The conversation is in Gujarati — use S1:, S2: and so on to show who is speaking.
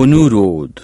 S1: অনুরোধ